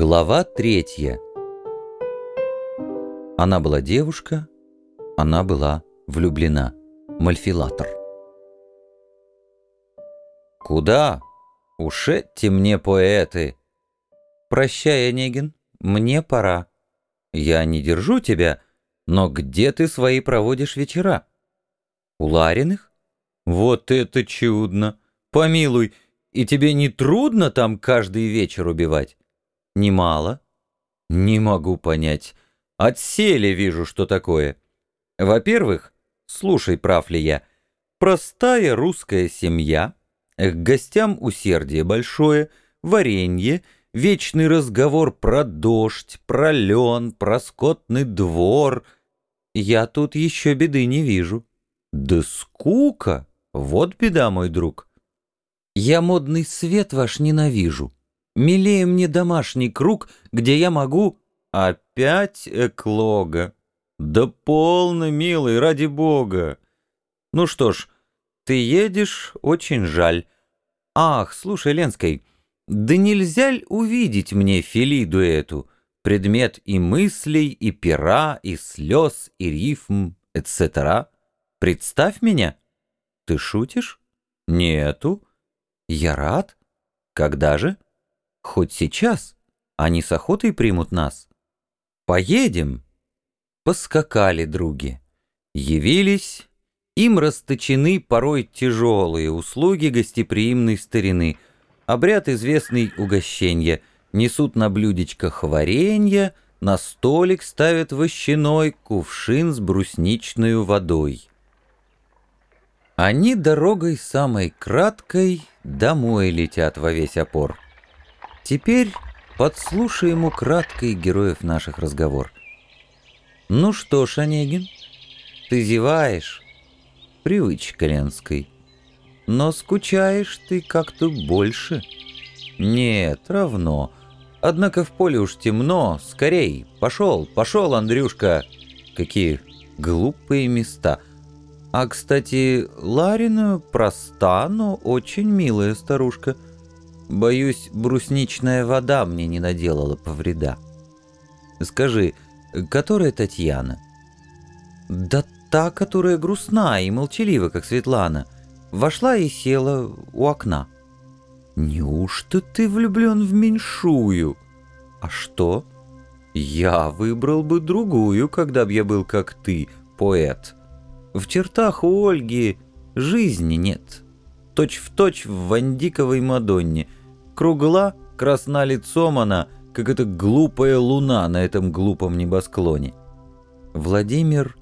Глава третья. Она была девушка, она была влюблена. Мальфилатор. Куда? Ушедьте мне, поэты. Прощай, Онегин, мне пора. Я не держу тебя, но где ты свои проводишь вечера? У Лариных? Вот это чудно! Помилуй, и тебе не трудно там каждый вечер убивать? Немало. Не могу понять. Отсели вижу, что такое. Во-первых, слушай, прав ли я, простая русская семья, к гостям усердие большое, варенье, вечный разговор про дождь, про лен, про скотный двор. Я тут еще беды не вижу. Да скука! Вот беда, мой друг. Я модный свет ваш ненавижу. Милее мне домашний круг, где я могу... Опять эклога. Да полно, милый, ради бога. Ну что ж, ты едешь, очень жаль. Ах, слушай, Ленской, да нельзя ли увидеть мне Филиду эту, предмет и мыслей, и пера, и слез, и рифм, etc. Представь меня. Ты шутишь? Нету. Я рад. Когда же? Хоть сейчас. Они с охотой примут нас. Поедем. Поскакали други. Явились. Им расточены порой тяжелые услуги гостеприимной старины. Обряд известный угощенья. Несут на блюдечках варенье, на столик ставят вощаной кувшин с брусничной водой. Они дорогой самой краткой домой летят во весь опор. Теперь подслушаем украдкой героев наших разговор. Ну что ж, Онегин, ты зеваешь, привычка Ленской. Но скучаешь ты как-то больше. Нет, равно. Однако в поле уж темно. Скорей, пошел, пошел, Андрюшка. Какие глупые места. А, кстати, Ларина проста, но очень милая старушка. Боюсь, брусничная вода мне не наделала повреда. Скажи, которая Татьяна? Да та, которая грустна и молчалива, как Светлана. Вошла и села у окна. Неужто ты влюблен в меньшую? А что? Я выбрал бы другую, когда б я был как ты, поэт. В чертах у Ольги жизни нет. Точь в точь в Вандиковой Мадонне. Кругла, красна лицом она, как эта глупая луна на этом глупом небосклоне. Владимир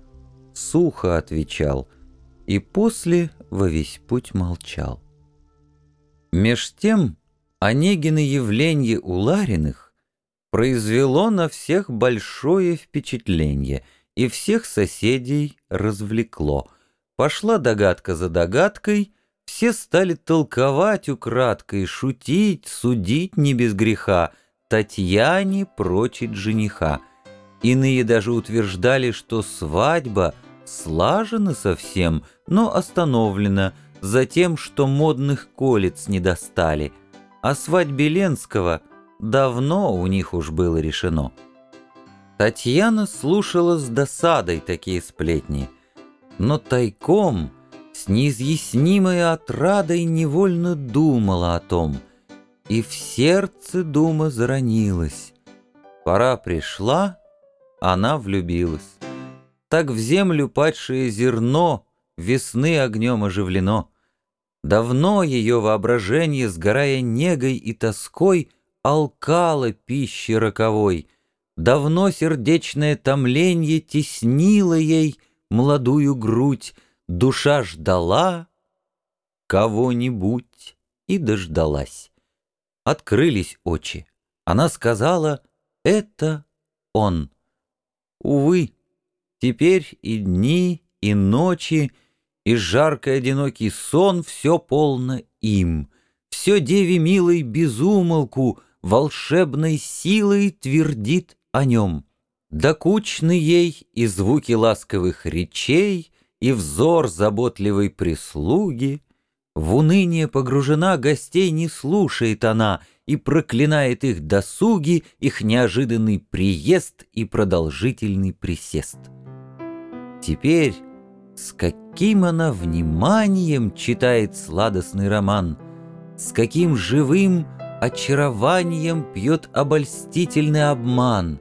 сухо отвечал и после во весь путь молчал. Меж тем Онегины явление у Лариных произвело на всех большое впечатление — и всех соседей развлекло. Пошла догадка за догадкой, все стали толковать украдкой, шутить, судить не без греха, Татьяне прочить жениха. Иные даже утверждали, что свадьба слажена совсем, но остановлена за тем, что модных колец не достали, а свадьбе Ленского давно у них уж было решено. Татьяна слушала с досадой такие сплетни, но тайком, неизъяснимой отрадой невольно думала о том, и в сердце дума заронилась. Пора пришла, она влюбилась. Так в землю падшее зерно весны огнем оживлено. Давно ее воображение, сгорая негой и тоской, алкало пищи роковой — Давно сердечное томленье теснило ей молодую грудь, душа ждала кого-нибудь и дождалась. Открылись очи. Она сказала «Это он». Увы, теперь и дни, и ночи, и жаркий одинокий сон все полно им. Все деве милой безумолку волшебной силой твердит о нем. Докучны ей и звуки ласковых речей, и взор заботливой прислуги. В уныние погружена, гостей не слушает она, и проклинает их досуги, их неожиданный приезд и продолжительный присест. Теперь с каким она вниманием читает сладостный роман, с каким живым очарованием пьет обольстительный обман,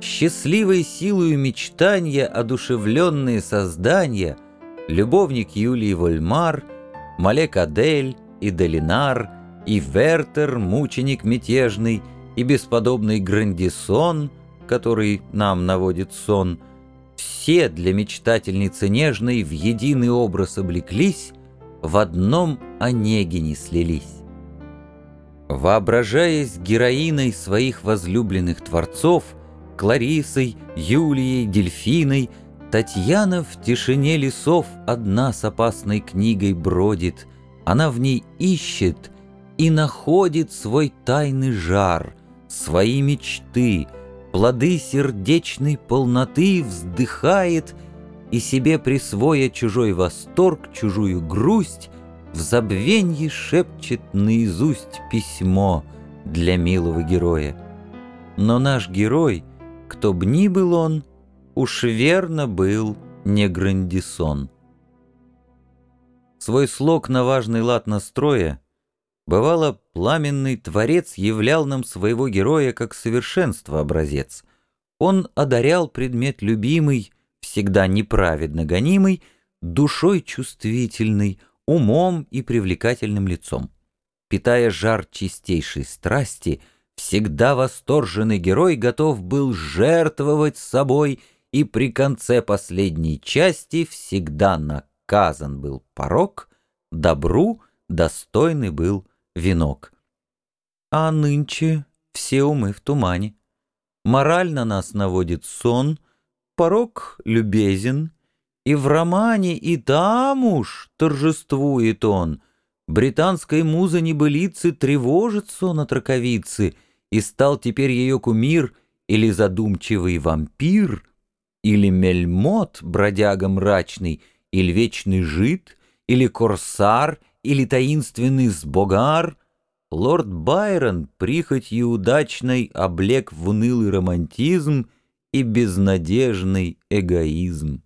счастливой силою мечтания одушевленные создания, любовник Юлии Вольмар, Малек Адель и Долинар, и Вертер, мученик мятежный, и бесподобный Грандисон, который нам наводит сон, все для мечтательницы нежной в единый образ облеклись, в одном Онегине слились. Воображаясь героиной своих возлюбленных творцов, Кларисой, Юлией, Дельфиной, Татьяна в тишине лесов одна с опасной книгой бродит. Она в ней ищет и находит свой тайный жар, свои мечты, плоды сердечной полноты вздыхает и себе присвоя чужой восторг, чужую грусть, в забвенье шепчет наизусть письмо для милого героя. Но наш герой, кто б ни был он, уж верно был не Грандисон. Свой слог на важный лад настроя, бывало, пламенный творец являл нам своего героя как совершенство образец. Он одарял предмет любимый, всегда неправедно гонимый, душой чувствительной, умом и привлекательным лицом. Питая жар чистейшей страсти, всегда восторженный герой готов был жертвовать собой и при конце последней части всегда наказан был порог, добру достойный был венок. А нынче все умы в тумане. Мораль на нас наводит сон, порог любезен — и в романе, и там уж торжествует он. Британской муза небылицы тревожит сон от раковицы, и стал теперь ее кумир или задумчивый вампир, или мельмот, бродяга мрачный, или вечный жид, или корсар, или таинственный сбогар. Лорд Байрон прихотью удачной облег в унылый романтизм и безнадежный эгоизм.